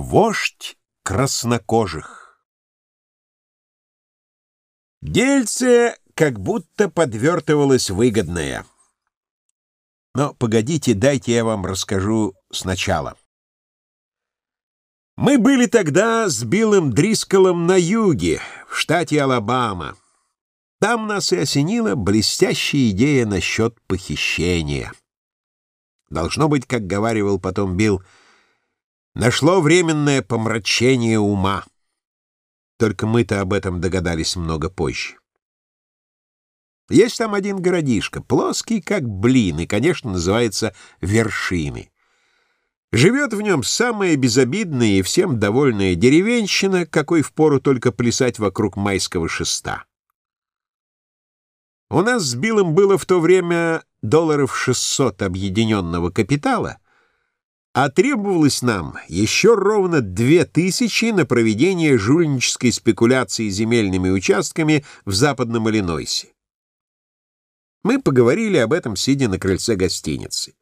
Вождь краснокожих Дельце как будто подвертывалось выгодное. Но погодите, дайте я вам расскажу сначала. Мы были тогда с Биллом Дрисколом на юге, в штате Алабама. Там нас и осенила блестящая идея насчет похищения. Должно быть, как говаривал потом Билл, нашло временное помрачение ума. Только мы-то об этом догадались много позже. Есть там один городишко, плоский, как блин, и, конечно, называется Вершины. Живет в нем самая безобидная и всем довольная деревенщина, какой впору только плясать вокруг майского шеста. У нас с Биллом было в то время долларов 600 объединенного капитала, а требовалось нам еще ровно 2000 на проведение жульнической спекуляции земельными участками в западном Иллинойсе. Мы поговорили об этом, сидя на крыльце гостиницы.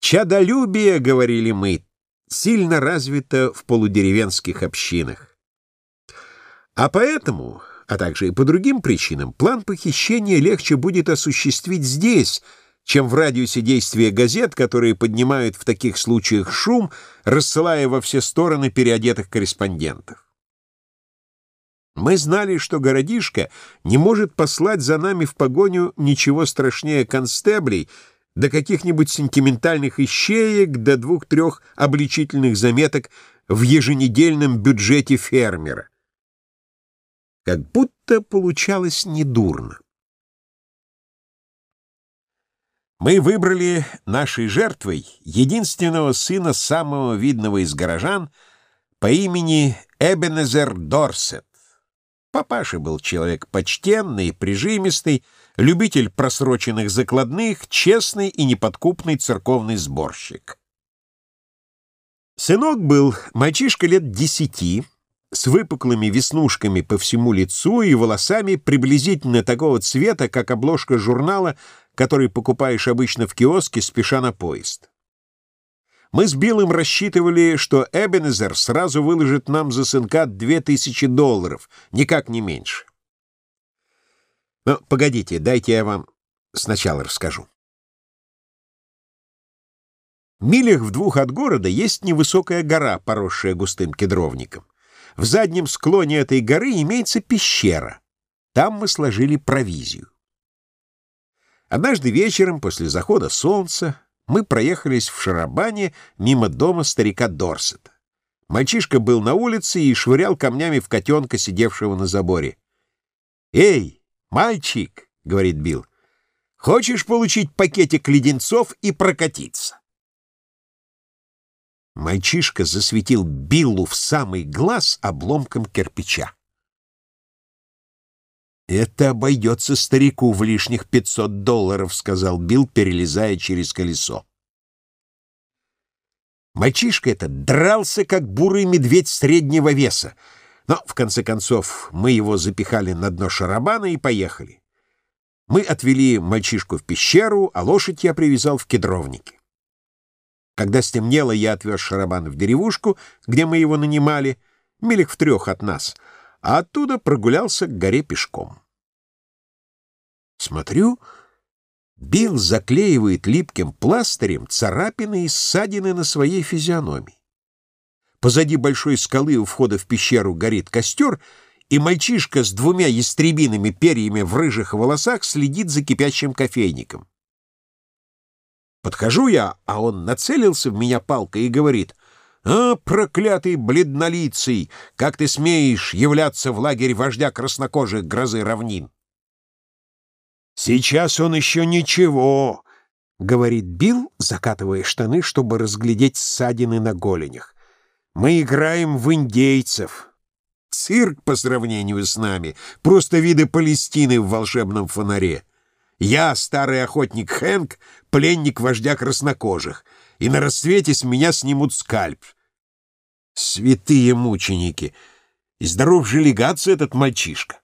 «Чадолюбие, — говорили мы, — сильно развито в полудеревенских общинах. А поэтому, а также и по другим причинам, план похищения легче будет осуществить здесь, чем в радиусе действия газет, которые поднимают в таких случаях шум, рассылая во все стороны переодетых корреспондентов. Мы знали, что городишко не может послать за нами в погоню ничего страшнее констеблей, до каких-нибудь сентиментальных ищеек, до двух-трех обличительных заметок в еженедельном бюджете фермера. Как будто получалось недурно. Мы выбрали нашей жертвой единственного сына самого видного из горожан по имени Эбенезер Дорсет. Папаша был человек почтенный, прижимистый, любитель просроченных закладных, честный и неподкупный церковный сборщик. Сынок был мальчишка лет десяти, с выпуклыми веснушками по всему лицу и волосами приблизительно такого цвета, как обложка журнала, который покупаешь обычно в киоске, спеша на поезд. Мы с Биллом рассчитывали, что Эбенезер сразу выложит нам за сынка две тысячи долларов, никак не меньше. Но погодите, дайте я вам сначала расскажу. Милях в двух от города есть невысокая гора, поросшая густым кедровником. В заднем склоне этой горы имеется пещера. Там мы сложили провизию. Однажды вечером, после захода солнца, мы проехались в шарабане мимо дома старика Дорсета. Мальчишка был на улице и швырял камнями в котенка, сидевшего на заборе. «Эй, мальчик!» — говорит Билл. «Хочешь получить пакетик леденцов и прокатиться?» Мальчишка засветил Биллу в самый глаз обломком кирпича. «Это обойдется старику в лишних пятьсот долларов», — сказал Билл, перелезая через колесо. Мальчишка этот дрался, как бурый медведь среднего веса, но, в конце концов, мы его запихали на дно шарабана и поехали. Мы отвели мальчишку в пещеру, а лошадь я привязал в кедровнике. Когда стемнело, я отвез шарабан в деревушку, где мы его нанимали, милях в трех от нас — а оттуда прогулялся к горе пешком. Смотрю, Билл заклеивает липким пластырем царапины и ссадины на своей физиономии. Позади большой скалы у входа в пещеру горит костер, и мальчишка с двумя ястребиными перьями в рыжих волосах следит за кипящим кофейником. Подхожу я, а он нацелился в меня палкой и говорит — «А, проклятый бледнолицый, как ты смеешь являться в лагерь вождя краснокожих грозы равнин?» «Сейчас он еще ничего», — говорит Билл, закатывая штаны, чтобы разглядеть ссадины на голенях. «Мы играем в индейцев. Цирк по сравнению с нами, просто виды Палестины в волшебном фонаре. Я, старый охотник Хэнк, пленник вождя краснокожих, и на рассвете с меня снимут скальп. Святые мученики! И здоров же легаться этот мальчишка.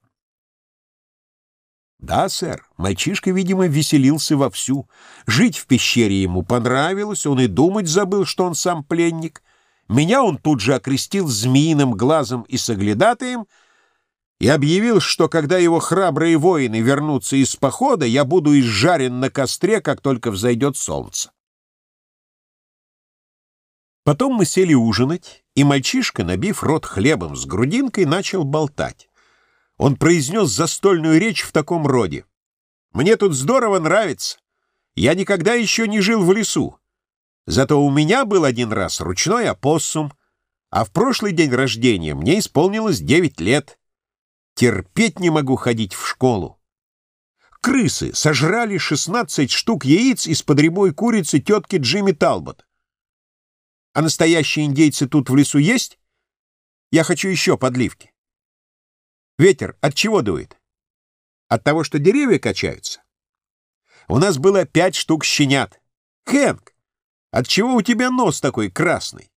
Да, сэр, мальчишка, видимо, веселился вовсю. Жить в пещере ему понравилось, он и думать забыл, что он сам пленник. Меня он тут же окрестил змеиным глазом и соглядатаем и объявил, что когда его храбрые воины вернутся из похода, я буду изжарен на костре, как только взойдет солнце. Потом мы сели ужинать, и мальчишка, набив рот хлебом с грудинкой, начал болтать. Он произнес застольную речь в таком роде. «Мне тут здорово нравится. Я никогда еще не жил в лесу. Зато у меня был один раз ручной опоссум, а в прошлый день рождения мне исполнилось девять лет. Терпеть не могу ходить в школу. Крысы сожрали шестнадцать штук яиц из-под рябой курицы тетки Джимми Талбот. А настоящие индейцы тут в лесу есть? Я хочу еще подливки. Ветер от чего дует? От того, что деревья качаются? У нас было пять штук щенят. Хэнк, Отчего у тебя нос такой красный?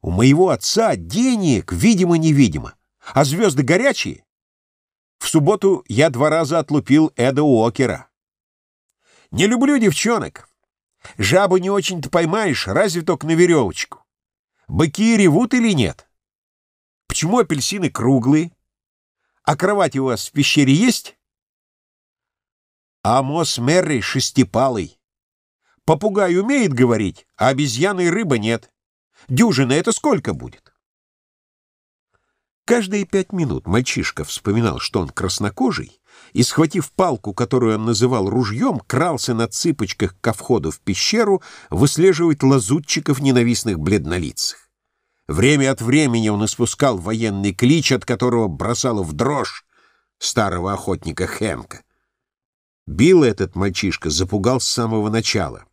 У моего отца денег, видимо-невидимо. А звезды горячие? В субботу я два раза отлупил Эда Уокера. Не люблю девчонок. Жабу не очень-то поймаешь, разве только на веревочку. Быки ревут или нет? Почему апельсины круглые? А кровать у вас в пещере есть? Амос Мерри шестипалый. Попугай умеет говорить, а обезьяны и рыба нет. Дюжина — это сколько будет? Каждые пять минут мальчишка вспоминал, что он краснокожий, и, схватив палку, которую он называл ружьем, крался на цыпочках ко входу в пещеру выслеживать лазутчиков ненавистных бледнолицых. Время от времени он испускал военный клич, от которого бросало в дрожь старого охотника Хэнка. Билл этот мальчишка запугал с самого начала.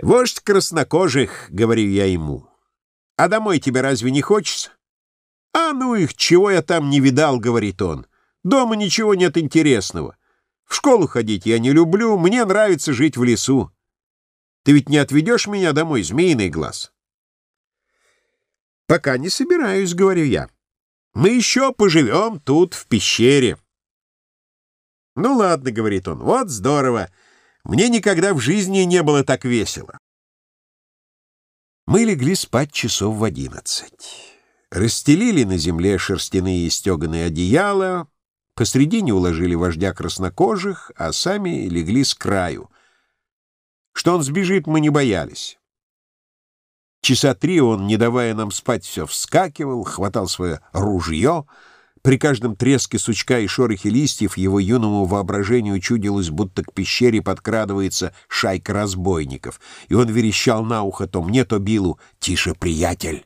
«Вождь краснокожих», — говорю я ему. «А домой тебе разве не хочется?» «А ну их, чего я там не видал», — говорит он. «Дома ничего нет интересного. В школу ходить я не люблю, мне нравится жить в лесу. Ты ведь не отведешь меня домой, змеиный глаз?» «Пока не собираюсь», — говорю я. «Мы еще поживем тут, в пещере». «Ну ладно», — говорит он, — «вот здорово». Мне никогда в жизни не было так весело. Мы легли спать часов в одиннадцать. Расстелили на земле шерстяные и стеганые одеяла, посредине уложили вождя краснокожих, а сами легли с краю. Что он сбежит, мы не боялись. Часа три он, не давая нам спать, все вскакивал, хватал свое ружье — при каждом треске сучка и шорохе листьев его юному воображению чудилось, будто к пещере подкрадывается шайка разбойников, и он верещал на ухо то мне, то Биллу «Тише, приятель!».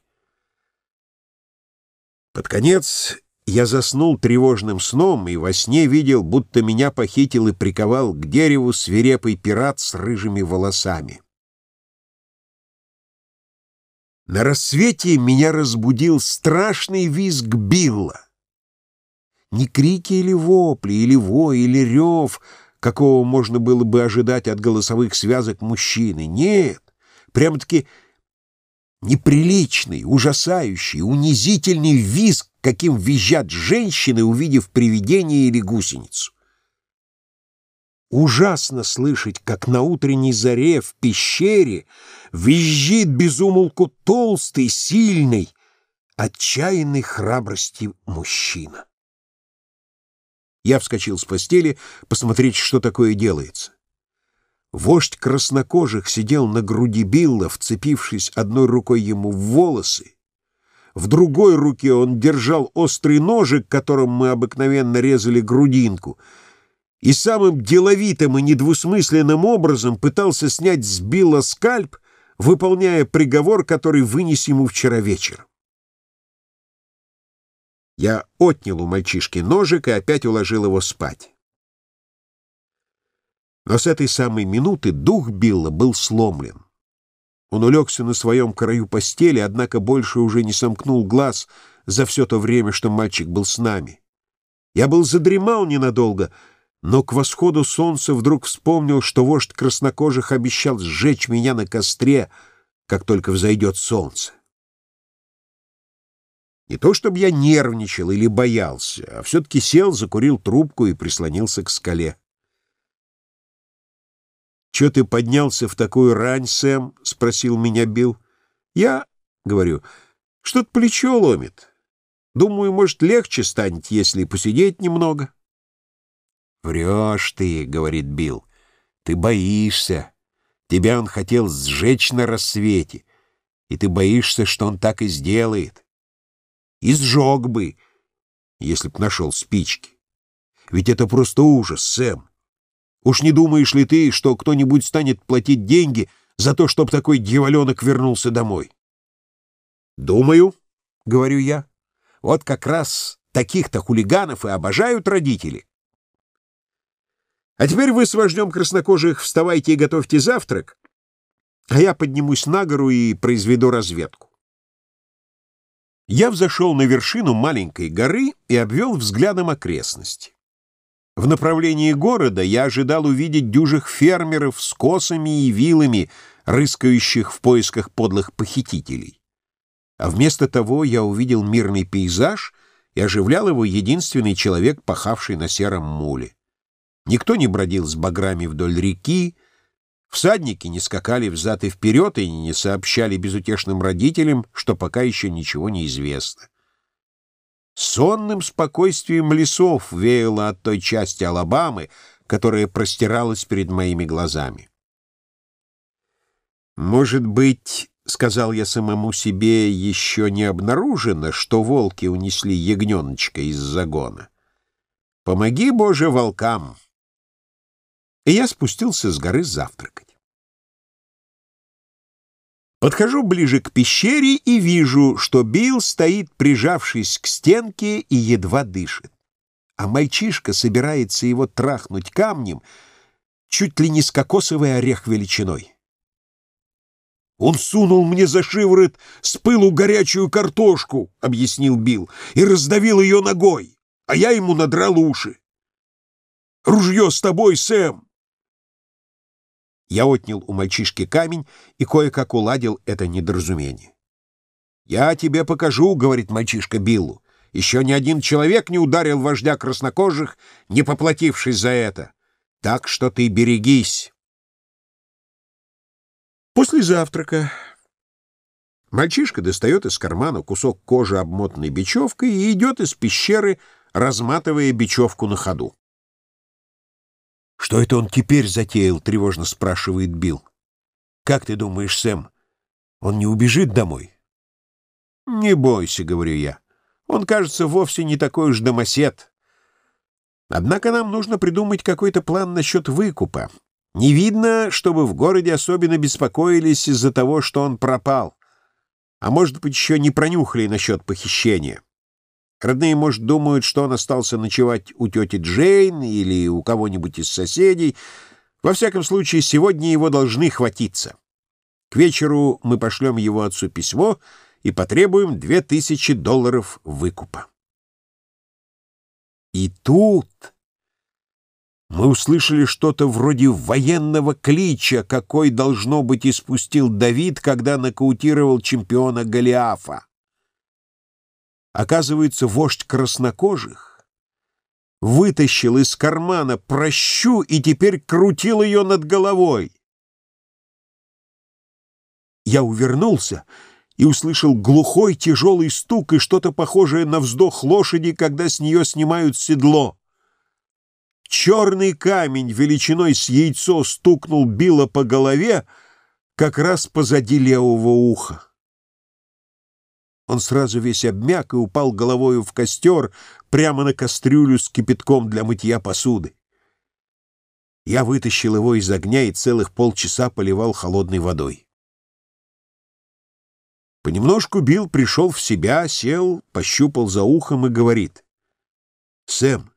Под конец я заснул тревожным сном и во сне видел, будто меня похитил и приковал к дереву свирепый пират с рыжими волосами. На рассвете меня разбудил страшный визг Билла. Не крики или вопли, или вой, или рев, какого можно было бы ожидать от голосовых связок мужчины. Нет, прямо-таки неприличный, ужасающий, унизительный визг, каким визжат женщины, увидев привидение или гусеницу. Ужасно слышать, как на утренней заре в пещере визжит безумолку толстый, сильный, отчаянной храбрости мужчина. Я вскочил с постели посмотреть, что такое делается. Вождь краснокожих сидел на груди Билла, вцепившись одной рукой ему в волосы. В другой руке он держал острый ножик, которым мы обыкновенно резали грудинку, и самым деловитым и недвусмысленным образом пытался снять с Билла скальп, выполняя приговор, который вынес ему вчера вечером. Я отнял у мальчишки ножик и опять уложил его спать. Но с этой самой минуты дух Билла был сломлен. Он улегся на своем краю постели, однако больше уже не сомкнул глаз за все то время, что мальчик был с нами. Я был задремал ненадолго, но к восходу солнца вдруг вспомнил, что вождь краснокожих обещал сжечь меня на костре, как только взойдет солнце. Не то чтобы я нервничал или боялся, а все-таки сел, закурил трубку и прислонился к скале. «Чё ты поднялся в такую рань, Сэм?» — спросил меня Билл. «Я, — говорю, — что-то плечо ломит. Думаю, может, легче станет, если посидеть немного». «Врешь ты», — говорит Билл. «Ты боишься. Тебя он хотел сжечь на рассвете, и ты боишься, что он так и сделает. И сжег бы, если б нашел спички. Ведь это просто ужас, Сэм. Уж не думаешь ли ты, что кто-нибудь станет платить деньги за то, чтобы такой дьяволенок вернулся домой? «Думаю», — говорю я, — «вот как раз таких-то хулиганов и обожают родители». А теперь вы с вождем краснокожих вставайте и готовьте завтрак, а я поднимусь на гору и произведу разведку. Я взошел на вершину маленькой горы и обвел взглядом окрестности. В направлении города я ожидал увидеть дюжих фермеров с косами и вилами, рыскающих в поисках подлых похитителей. А вместо того я увидел мирный пейзаж и оживлял его единственный человек, пахавший на сером муле. Никто не бродил с баграми вдоль реки, всадники не скакали взад и вперед и не сообщали безутешным родителям, что пока еще ничего не известно. Сонным спокойствием лесов веяло от той части Алабамы, которая простиралась перед моими глазами. «Может быть, — сказал я самому себе, — еще не обнаружено, что волки унесли ягненочка из загона. Помоги, Боже, волкам!» И я спустился с горы завтракать. Подхожу ближе к пещере и вижу, что Билл стоит, прижавшись к стенке, и едва дышит. А мальчишка собирается его трахнуть камнем, чуть ли не с кокосовый орех величиной. «Он сунул мне за шиворот с пылу горячую картошку», — объяснил Билл, — «и раздавил ее ногой, а я ему надрал уши. Ружье с тобой, Сэм!» Я отнял у мальчишки камень и кое-как уладил это недоразумение. «Я тебе покажу», — говорит мальчишка Биллу. «Еще ни один человек не ударил вождя краснокожих, не поплатившись за это. Так что ты берегись». После завтрака мальчишка достает из кармана кусок кожи, обмотанный бечевкой, и идет из пещеры, разматывая бечевку на ходу. «Что это он теперь затеял?» — тревожно спрашивает Билл. «Как ты думаешь, Сэм, он не убежит домой?» «Не бойся», — говорю я. «Он, кажется, вовсе не такой уж домосед. Однако нам нужно придумать какой-то план насчет выкупа. Не видно, чтобы в городе особенно беспокоились из-за того, что он пропал. А может быть, еще не пронюхали насчет похищения». Родные, может, думают, что он остался ночевать у тети Джейн или у кого-нибудь из соседей. Во всяком случае, сегодня его должны хватиться. К вечеру мы пошлем его отцу письмо и потребуем две тысячи долларов выкупа. И тут мы услышали что-то вроде военного клича, какой, должно быть, испустил Давид, когда нокаутировал чемпиона Голиафа. Оказывается, вождь краснокожих вытащил из кармана прощу и теперь крутил ее над головой. Я увернулся и услышал глухой тяжелый стук и что-то похожее на вздох лошади, когда с нее снимают седло. Черный камень величиной с яйцо стукнул Билла по голове как раз позади левого уха. Он сразу весь обмяк и упал головою в костер прямо на кастрюлю с кипятком для мытья посуды. Я вытащил его из огня и целых полчаса поливал холодной водой. Понемножку Билл пришел в себя, сел, пощупал за ухом и говорит. «Сэм,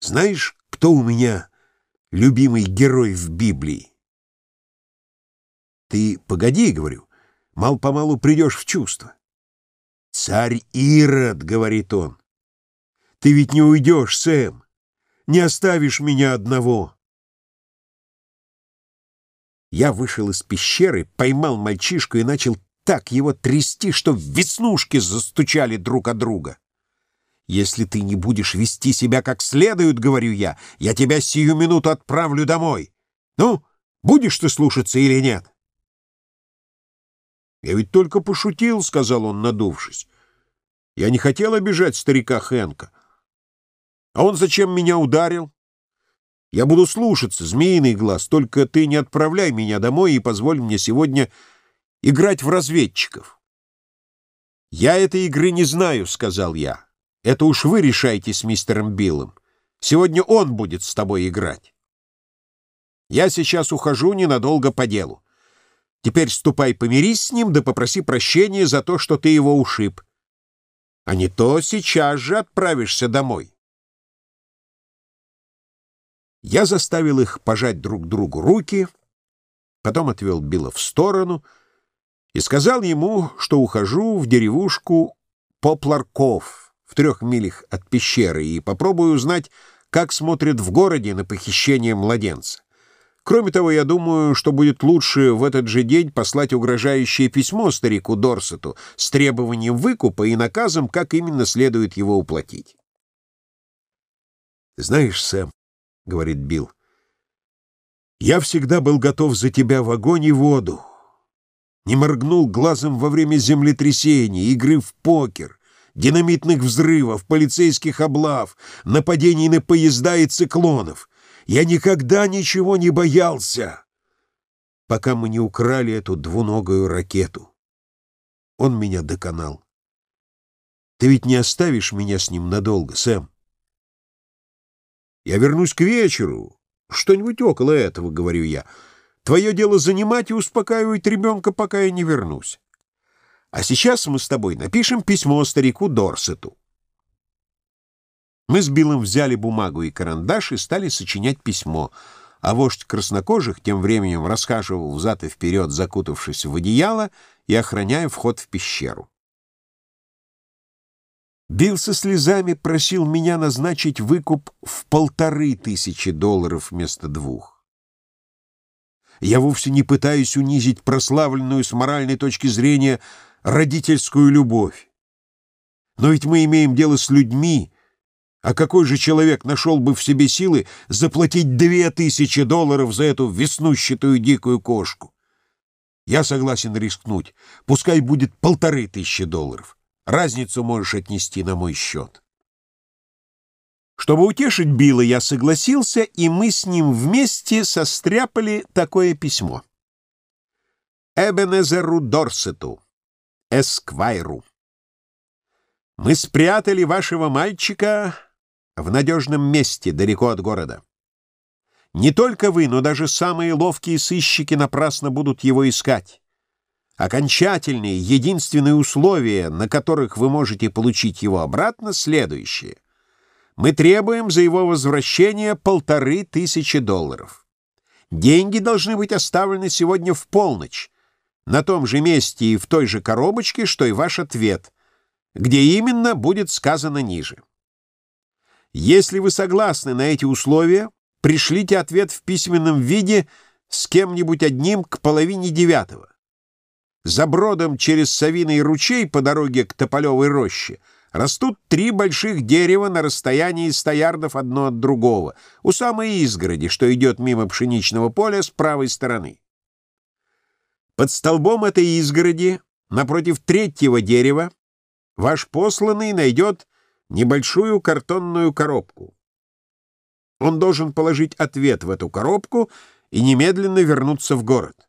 знаешь, кто у меня любимый герой в Библии?» «Ты погоди, — говорю, мал-помалу придешь в чувство. «Царь Ирод», — говорит он, — «ты ведь не уйдешь, Сэм, не оставишь меня одного». Я вышел из пещеры, поймал мальчишку и начал так его трясти, что веснушки застучали друг от друга. «Если ты не будешь вести себя как следует, — говорю я, — я тебя сию минуту отправлю домой. Ну, будешь ты слушаться или нет? «Я ведь только пошутил», — сказал он, надувшись. «Я не хотел обижать старика Хэнка. А он зачем меня ударил? Я буду слушаться, змеиный глаз, только ты не отправляй меня домой и позволь мне сегодня играть в разведчиков». «Я этой игры не знаю», — сказал я. «Это уж вы решаете с мистером Биллом. Сегодня он будет с тобой играть. Я сейчас ухожу ненадолго по делу. Теперь ступай помирись с ним, да попроси прощения за то, что ты его ушиб. А не то сейчас же отправишься домой. Я заставил их пожать друг другу руки, потом отвел Билла в сторону и сказал ему, что ухожу в деревушку Попларков в трех милях от пещеры и попробую узнать, как смотрят в городе на похищение младенца. Кроме того, я думаю, что будет лучше в этот же день послать угрожающее письмо старику Дорсету с требованием выкупа и наказом, как именно следует его уплатить. «Знаешь, Сэм, — говорит Билл, — я всегда был готов за тебя в огонь и воду. Не моргнул глазом во время землетрясения, игры в покер, динамитных взрывов, полицейских облав, нападений на поезда и циклонов. Я никогда ничего не боялся, пока мы не украли эту двуногую ракету. Он меня доконал. Ты ведь не оставишь меня с ним надолго, Сэм? Я вернусь к вечеру. Что-нибудь около этого, говорю я. Твое дело занимать и успокаивать ребенка, пока я не вернусь. А сейчас мы с тобой напишем письмо старику Дорсету. Мы с Биллом взяли бумагу и карандаш и стали сочинять письмо, а вождь краснокожих тем временем расхаживал взад и вперед, закутавшись в одеяло и охраняя вход в пещеру. Билл со слезами просил меня назначить выкуп в полторы тысячи долларов вместо двух. Я вовсе не пытаюсь унизить прославленную с моральной точки зрения родительскую любовь. Но ведь мы имеем дело с людьми, а какой же человек нашел бы в себе силы заплатить две тысячи долларов за эту веснущатую дикую кошку? Я согласен рискнуть. Пускай будет полторы тысячи долларов. Разницу можешь отнести на мой счет. Чтобы утешить Билла, я согласился, и мы с ним вместе состряпали такое письмо. Эбенезеру Дорсету, Эсквайру. Мы спрятали вашего мальчика в надежном месте, далеко от города. Не только вы, но даже самые ловкие сыщики напрасно будут его искать. Окончательные, единственные условия, на которых вы можете получить его обратно, следующие. Мы требуем за его возвращение полторы тысячи долларов. Деньги должны быть оставлены сегодня в полночь, на том же месте и в той же коробочке, что и ваш ответ, где именно будет сказано ниже. Если вы согласны на эти условия, пришлите ответ в письменном виде с кем-нибудь одним к половине девятого. За бродом через Савиный ручей по дороге к Тополевой роще растут три больших дерева на расстоянии ста ярдов одно от другого, у самой изгороди, что идет мимо пшеничного поля с правой стороны. Под столбом этой изгороди, напротив третьего дерева, ваш посланный найдет небольшую картонную коробку. Он должен положить ответ в эту коробку и немедленно вернуться в город.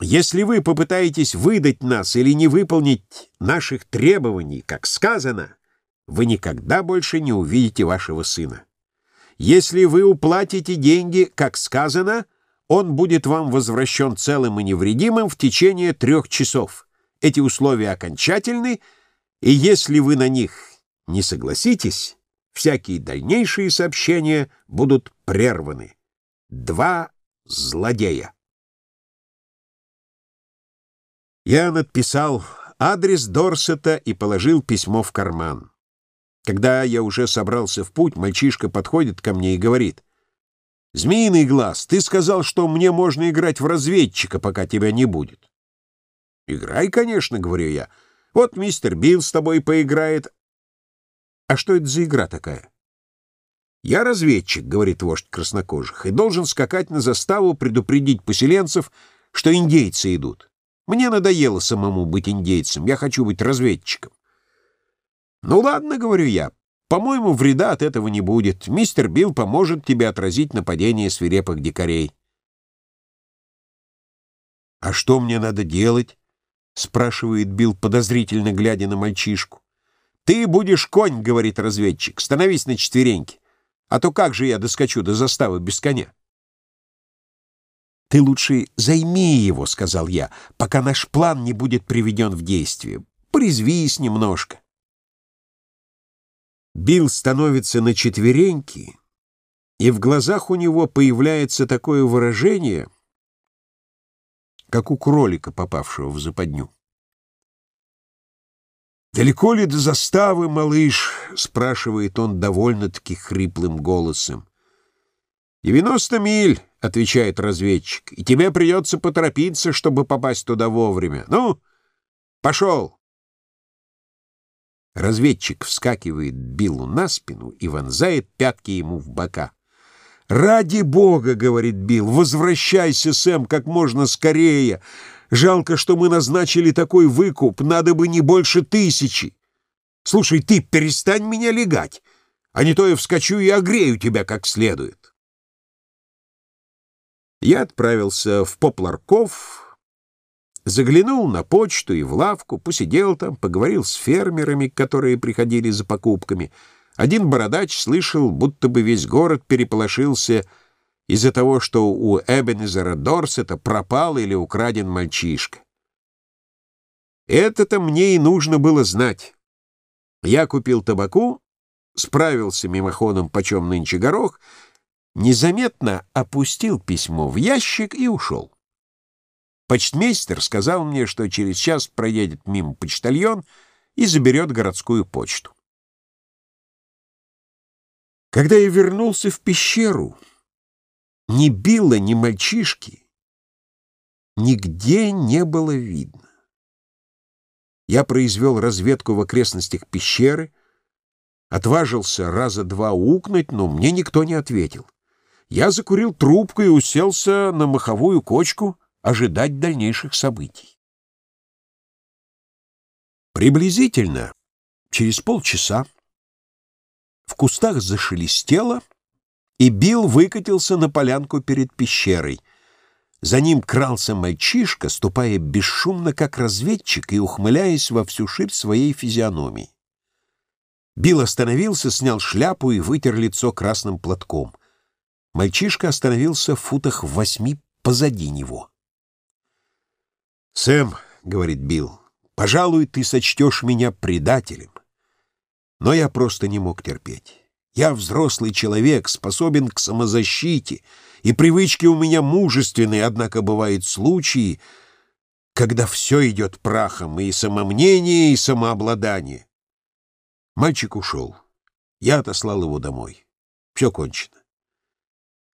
Если вы попытаетесь выдать нас или не выполнить наших требований, как сказано, вы никогда больше не увидите вашего сына. Если вы уплатите деньги, как сказано, он будет вам возвращен целым и невредимым в течение трех часов. Эти условия окончательны, и если вы на них не согласитесь, всякие дальнейшие сообщения будут прерваны. Два злодея. Я надписал адрес Дорсета и положил письмо в карман. Когда я уже собрался в путь, мальчишка подходит ко мне и говорит, «Змеиный глаз, ты сказал, что мне можно играть в разведчика, пока тебя не будет». «Играй, конечно», — говорю я. «Вот мистер Билл с тобой поиграет, а что это за игра такая? «Я разведчик», — говорит вождь краснокожих, «и должен скакать на заставу, предупредить поселенцев, что индейцы идут. Мне надоело самому быть индейцем, я хочу быть разведчиком». «Ну ладно», — говорю я, — «по-моему, вреда от этого не будет. Мистер Билл поможет тебе отразить нападение свирепых дикарей». «А что мне надо делать?» — спрашивает Билл, подозрительно глядя на мальчишку. «Ты будешь конь», — говорит разведчик, — «становись на четвереньки. А то как же я доскочу до заставы без коня?» «Ты лучше займи его», — сказал я, — «пока наш план не будет приведен в действие. Порезвись немножко». Билл становится на четвереньки, и в глазах у него появляется такое выражение, как у кролика, попавшего в западню. «Далеко ли до заставы, малыш?» — спрашивает он довольно-таки хриплым голосом. «Девяносто миль», — отвечает разведчик, — «и тебе придется поторопиться, чтобы попасть туда вовремя. Ну, пошел!» Разведчик вскакивает Биллу на спину и вонзает пятки ему в бока. «Ради бога!» — говорит Билл. «Возвращайся, Сэм, как можно скорее!» Жалко, что мы назначили такой выкуп, надо бы не больше тысячи. Слушай, ты перестань меня легать, а не то я вскочу и огрею тебя как следует. Я отправился в Попларков, заглянул на почту и в лавку, посидел там, поговорил с фермерами, которые приходили за покупками. Один бородач слышал, будто бы весь город переполошился из-за того, что у Эбенезера Дорсета пропал или украден мальчишка. Это-то мне и нужно было знать. Я купил табаку, справился мимоходом, почем нынче горох, незаметно опустил письмо в ящик и ушел. Почтмейстер сказал мне, что через час проедет мимо почтальон и заберет городскую почту. Когда я вернулся в пещеру, ни Билла, ни мальчишки нигде не было видно. Я произвел разведку в окрестностях пещеры, отважился раза два укнуть, но мне никто не ответил. Я закурил трубку и уселся на маховую кочку ожидать дальнейших событий. Приблизительно через полчаса в кустах зашелестело, и Билл выкатился на полянку перед пещерой. За ним крался мальчишка, ступая бесшумно, как разведчик, и ухмыляясь во всю ширь своей физиономии. Билл остановился, снял шляпу и вытер лицо красным платком. Мальчишка остановился в футах восьми позади него. «Сэм», — говорит Билл, — «пожалуй, ты сочтешь меня предателем». Но я просто не мог терпеть. Я взрослый человек, способен к самозащите, и привычки у меня мужественные, однако бывают случаи, когда все идет прахом, и самомнение, и самообладание. Мальчик ушел. Я отослал его домой. Все кончено.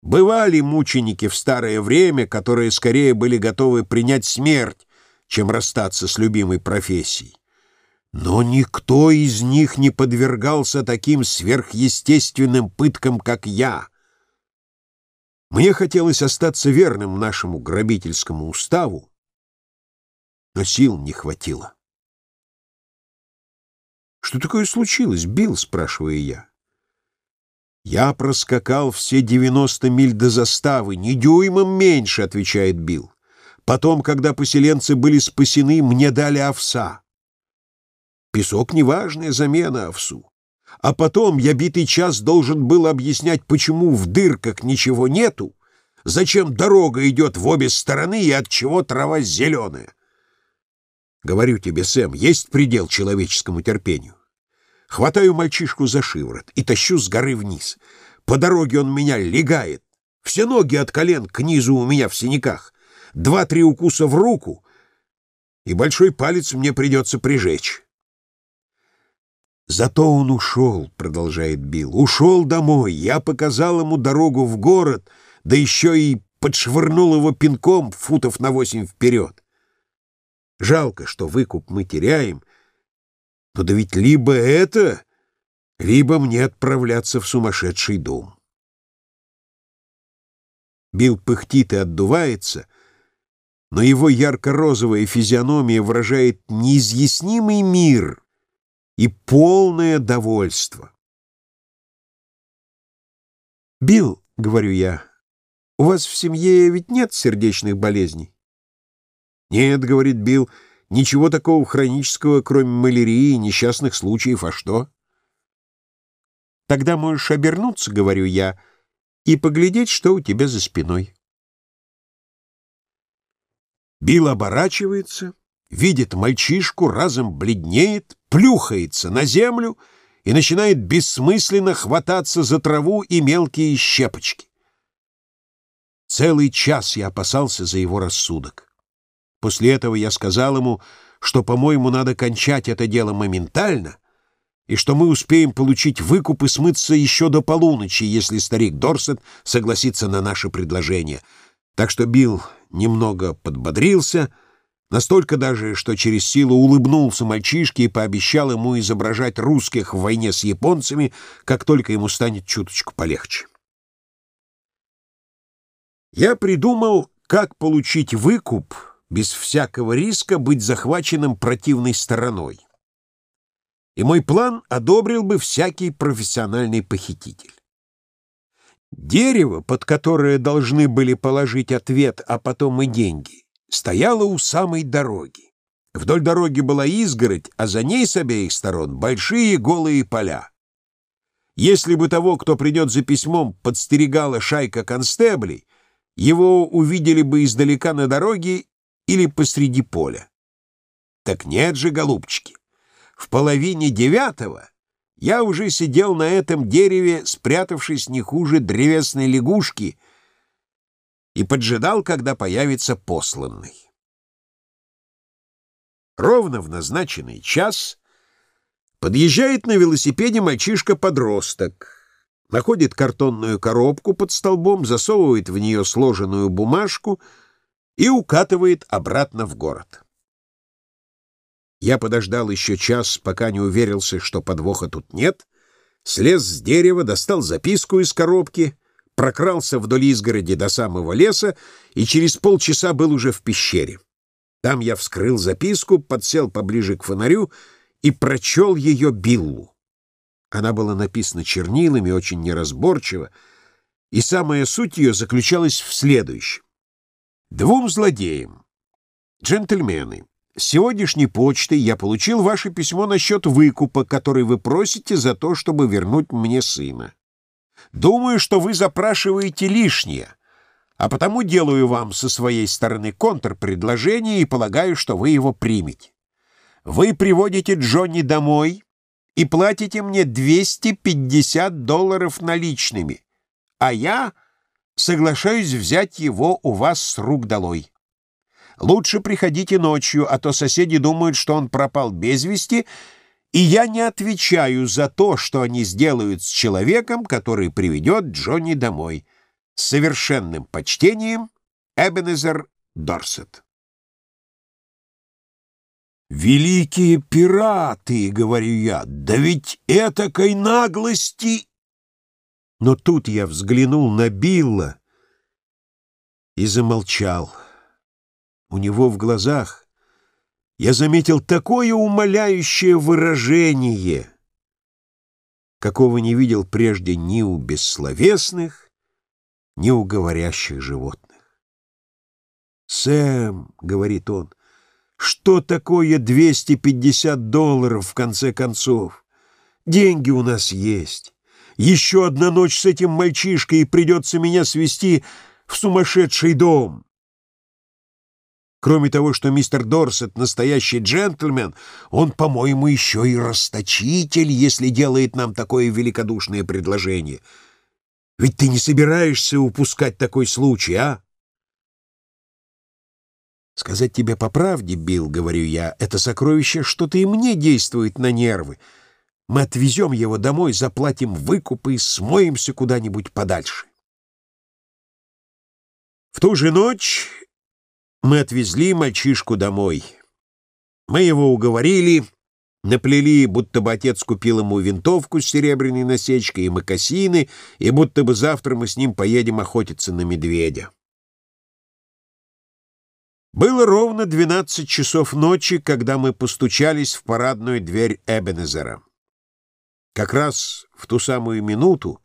Бывали мученики в старое время, которые скорее были готовы принять смерть, чем расстаться с любимой профессией. Но никто из них не подвергался таким сверхъестественным пыткам, как я. Мне хотелось остаться верным нашему грабительскому уставу, но сил не хватило. «Что такое случилось, Билл?» — спрашиваю я. «Я проскакал все девяносто миль до заставы, ни дюймом меньше», — отвечает Билл. «Потом, когда поселенцы были спасены, мне дали овса». Песок — неважная замена овсу. А потом я битый час должен был объяснять, почему в дырках ничего нету, зачем дорога идет в обе стороны и от чего трава зеленая. Говорю тебе, Сэм, есть предел человеческому терпению. Хватаю мальчишку за шиворот и тащу с горы вниз. По дороге он меня легает. Все ноги от колен к низу у меня в синяках. Два-три укуса в руку, и большой палец мне придется прижечь. «Зато он ушел», — продолжает Билл. «Ушел домой. Я показал ему дорогу в город, да еще и подшвырнул его пинком футов на восемь вперед. Жалко, что выкуп мы теряем, но да ведь либо это, либо мне отправляться в сумасшедший дом. Билл пыхтит и отдувается, но его ярко-розовая физиономия выражает неизъяснимый мир и полное довольство. «Билл», — говорю я, — «у вас в семье ведь нет сердечных болезней?» «Нет», — говорит Билл, — «ничего такого хронического, кроме малярии и несчастных случаев, а что?» «Тогда можешь обернуться», — говорю я, — и поглядеть, что у тебя за спиной. Билл оборачивается, видит мальчишку, разом бледнеет, плюхается на землю и начинает бессмысленно хвататься за траву и мелкие щепочки. Целый час я опасался за его рассудок. После этого я сказал ему, что, по-моему, надо кончать это дело моментально, и что мы успеем получить выкуп и смыться еще до полуночи, если старик Дорсет согласится на наше предложение. Так что Билл немного подбодрился, настолько даже, что через силу улыбнулся мальчишке и пообещал ему изображать русских в войне с японцами, как только ему станет чуточку полегче. Я придумал, как получить выкуп без всякого риска быть захваченным противной стороной и мой план одобрил бы всякий профессиональный похититель. Дерево, под которое должны были положить ответ, а потом и деньги, стояло у самой дороги. Вдоль дороги была изгородь, а за ней с обеих сторон большие голые поля. Если бы того, кто придет за письмом, подстерегала шайка констеблей, его увидели бы издалека на дороге или посреди поля. Так нет же, голубчики. В половине девятого я уже сидел на этом дереве, спрятавшись не хуже древесной лягушки, и поджидал, когда появится посланный. Ровно в назначенный час подъезжает на велосипеде мальчишка-подросток, находит картонную коробку под столбом, засовывает в нее сложенную бумажку и укатывает обратно в город. Я подождал еще час, пока не уверился, что подвоха тут нет, слез с дерева, достал записку из коробки, прокрался вдоль изгороди до самого леса и через полчаса был уже в пещере. Там я вскрыл записку, подсел поближе к фонарю и прочел ее Биллу. Она была написана чернилами, очень неразборчиво, и самая суть ее заключалась в следующем. Двум злодеям, джентльмены, с сегодняшней почты я получил ваше письмо насчет выкупа, который вы просите за то, чтобы вернуть мне сына. Думаю, что вы запрашиваете лишнее, а потому делаю вам со своей стороны контрпредложение и полагаю, что вы его примете. Вы приводите Джонни домой и платите мне 250 долларов наличными, а я соглашаюсь взять его у вас с рук долой. Лучше приходите ночью, а то соседи думают, что он пропал без вести, и я не отвечаю за то, что они сделают с человеком, который приведет Джонни домой. С совершенным почтением, Эбенезер Дорсет. «Великие пираты!» — говорю я. «Да ведь этакой наглости...» Но тут я взглянул на Билла и замолчал. У него в глазах я заметил такое умоляющее выражение, какого не видел прежде ни у бессловесных, ни у говорящих животных. «Сэм», — говорит он, — «что такое 250 долларов в конце концов? Деньги у нас есть. Еще одна ночь с этим мальчишкой, и придется меня свести в сумасшедший дом». Кроме того, что мистер Дорсет — настоящий джентльмен, он, по-моему, еще и расточитель, если делает нам такое великодушное предложение. Ведь ты не собираешься упускать такой случай, а? Сказать тебе по правде, Билл, говорю я, это сокровище что-то и мне действует на нервы. Мы отвезем его домой, заплатим выкуп и смоемся куда-нибудь подальше. В ту же ночь мы отвезли мальчишку домой. Мы его уговорили Наплели, будто бы отец купил ему винтовку с серебряной насечкой и мокасины, и будто бы завтра мы с ним поедем охотиться на медведя. Было ровно двенадцать часов ночи, когда мы постучались в парадную дверь Эбенезера. Как раз в ту самую минуту,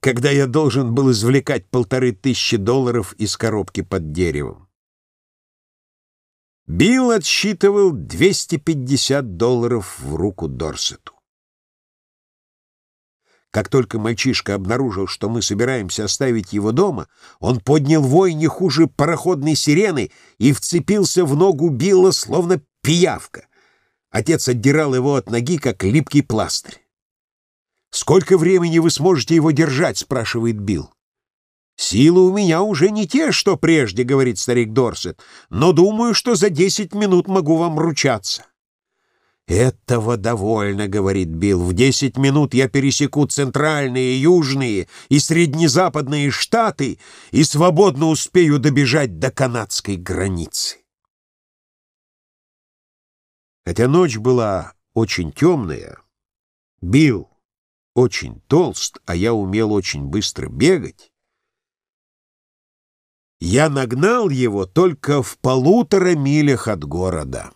когда я должен был извлекать полторы тысячи долларов из коробки под деревом. Билл отсчитывал 250 долларов в руку Дорсету. Как только мальчишка обнаружил, что мы собираемся оставить его дома, он поднял вой не хуже пароходной сирены и вцепился в ногу Билла, словно пиявка. Отец отдирал его от ноги, как липкий пластырь. «Сколько времени вы сможете его держать?» — спрашивает Билл. «Силы у меня уже не те, что прежде», — говорит старик Дорсет, «но думаю, что за десять минут могу вам ручаться». «Этого довольно», — говорит Билл. «В десять минут я пересеку центральные, южные и среднезападные штаты и свободно успею добежать до канадской границы». Хотя ночь была очень темная, Билл очень толст, а я умел очень быстро бегать, я нагнал его только в полутора милях от города.